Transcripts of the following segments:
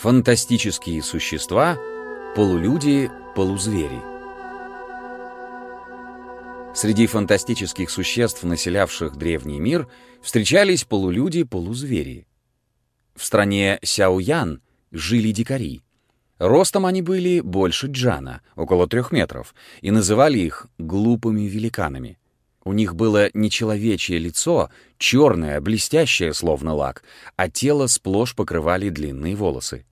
Фантастические существа, полулюди, полузвери. Среди фантастических существ, населявших древний мир, встречались полулюди-полузвери. В стране Сяоян жили дикари. Ростом они были больше Джана, около трех метров, и называли их глупыми великанами. У них было нечеловечье лицо, черное, блестящее, словно лак, а тело сплошь покрывали длинные волосы.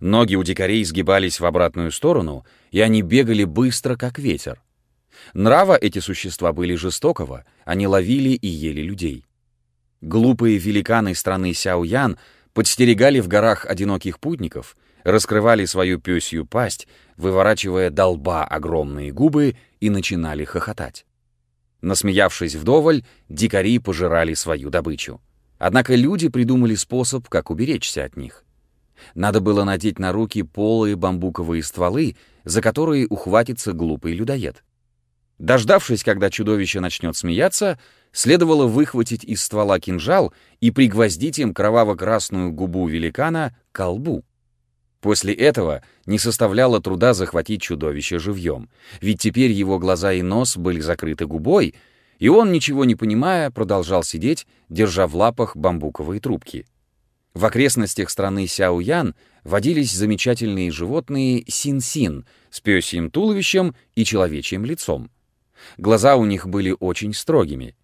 Ноги у дикарей сгибались в обратную сторону, и они бегали быстро, как ветер. Нрава эти существа были жестокого, они ловили и ели людей. Глупые великаны страны Сяоян подстерегали в горах одиноких путников, раскрывали свою пёсью пасть, выворачивая долба огромные губы и начинали хохотать. Насмеявшись вдоволь, дикари пожирали свою добычу. Однако люди придумали способ, как уберечься от них. Надо было надеть на руки полые бамбуковые стволы, за которые ухватится глупый людоед. Дождавшись, когда чудовище начнет смеяться, следовало выхватить из ствола кинжал и пригвоздить им кроваво-красную губу великана к колбу. После этого не составляло труда захватить чудовище живьем, ведь теперь его глаза и нос были закрыты губой, и он, ничего не понимая, продолжал сидеть, держа в лапах бамбуковые трубки. В окрестностях страны Сяоян водились замечательные животные син-син с пёсьим туловищем и человечьим лицом. Глаза у них были очень строгими.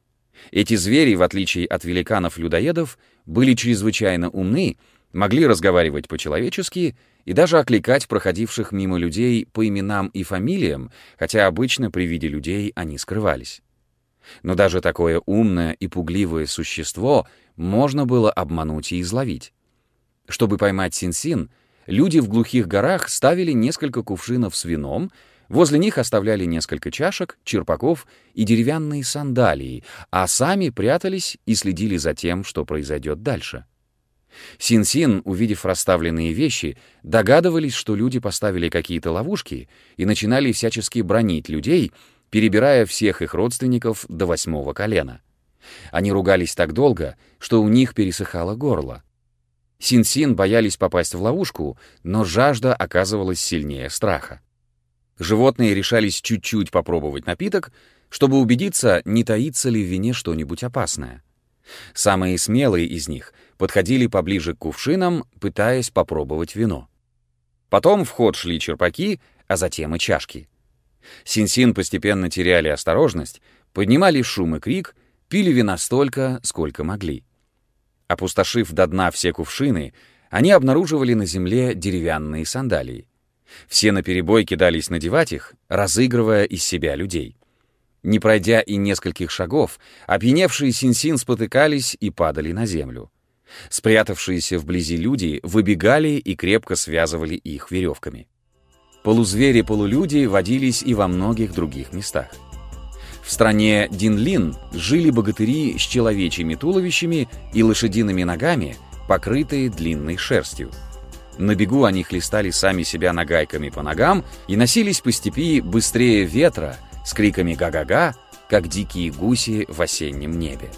Эти звери, в отличие от великанов-людоедов, были чрезвычайно умны, могли разговаривать по-человечески и даже окликать проходивших мимо людей по именам и фамилиям, хотя обычно при виде людей они скрывались. Но даже такое умное и пугливое существо можно было обмануть и изловить. Чтобы поймать Син-Син, люди в глухих горах ставили несколько кувшинов с вином, возле них оставляли несколько чашек, черпаков и деревянные сандалии, а сами прятались и следили за тем, что произойдет дальше. Син-Син, увидев расставленные вещи, догадывались, что люди поставили какие-то ловушки и начинали всячески бронить людей, перебирая всех их родственников до восьмого колена. Они ругались так долго, что у них пересыхало горло. Син-Син боялись попасть в ловушку, но жажда оказывалась сильнее страха. Животные решались чуть-чуть попробовать напиток, чтобы убедиться, не таится ли в вине что-нибудь опасное. Самые смелые из них подходили поближе к кувшинам, пытаясь попробовать вино. Потом в ход шли черпаки, а затем и чашки. Син-Син постепенно теряли осторожность, поднимали шум и крик, пили вина столько, сколько могли. Опустошив до дна все кувшины, они обнаруживали на земле деревянные сандалии. Все наперебой кидались надевать их, разыгрывая из себя людей. Не пройдя и нескольких шагов, опьяневшие синсин спотыкались и падали на землю. Спрятавшиеся вблизи люди выбегали и крепко связывали их веревками. Полузвери-полулюди водились и во многих других местах. В стране Динлин жили богатыри с человечьими туловищами и лошадиными ногами, покрытые длинной шерстью. На бегу они хлестали сами себя нагайками по ногам и носились по степи быстрее ветра, с криками «га-га-га», как дикие гуси в осеннем небе.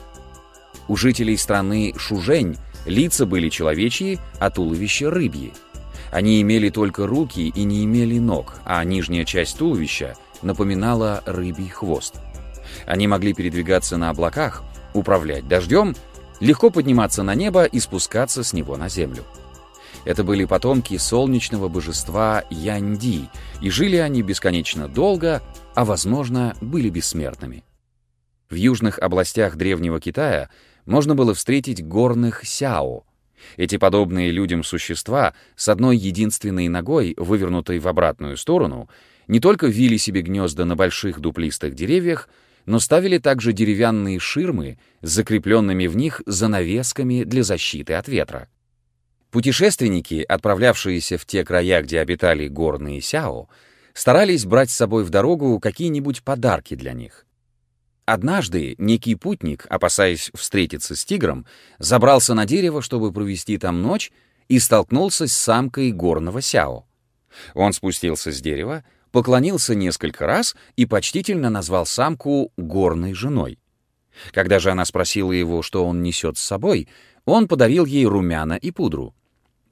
У жителей страны Шужень лица были человечьи, а туловища рыбьи. Они имели только руки и не имели ног, а нижняя часть туловища напоминала рыбий хвост. Они могли передвигаться на облаках, управлять дождем, легко подниматься на небо и спускаться с него на землю. Это были потомки солнечного божества Янди, и жили они бесконечно долго, а, возможно, были бессмертными. В южных областях древнего Китая можно было встретить горных сяо. Эти подобные людям существа с одной единственной ногой, вывернутой в обратную сторону, не только вили себе гнезда на больших дуплистых деревьях, но ставили также деревянные ширмы с закрепленными в них занавесками для защиты от ветра. Путешественники, отправлявшиеся в те края, где обитали горные сяо, старались брать с собой в дорогу какие-нибудь подарки для них. Однажды некий путник, опасаясь встретиться с тигром, забрался на дерево, чтобы провести там ночь, и столкнулся с самкой горного сяо. Он спустился с дерева, поклонился несколько раз и почтительно назвал самку горной женой. Когда же она спросила его, что он несет с собой, он подарил ей румяна и пудру.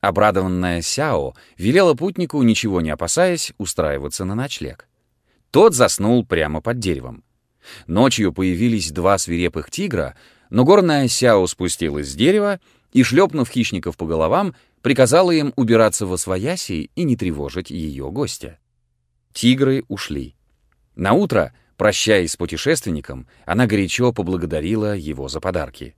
Обрадованная Сяо велела путнику, ничего не опасаясь, устраиваться на ночлег. Тот заснул прямо под деревом. Ночью появились два свирепых тигра, но горная Сяо спустилась с дерева и, шлепнув хищников по головам, приказала им убираться во свояси и не тревожить ее гостя. Тигры ушли. Наутро, прощаясь с путешественником, она горячо поблагодарила его за подарки.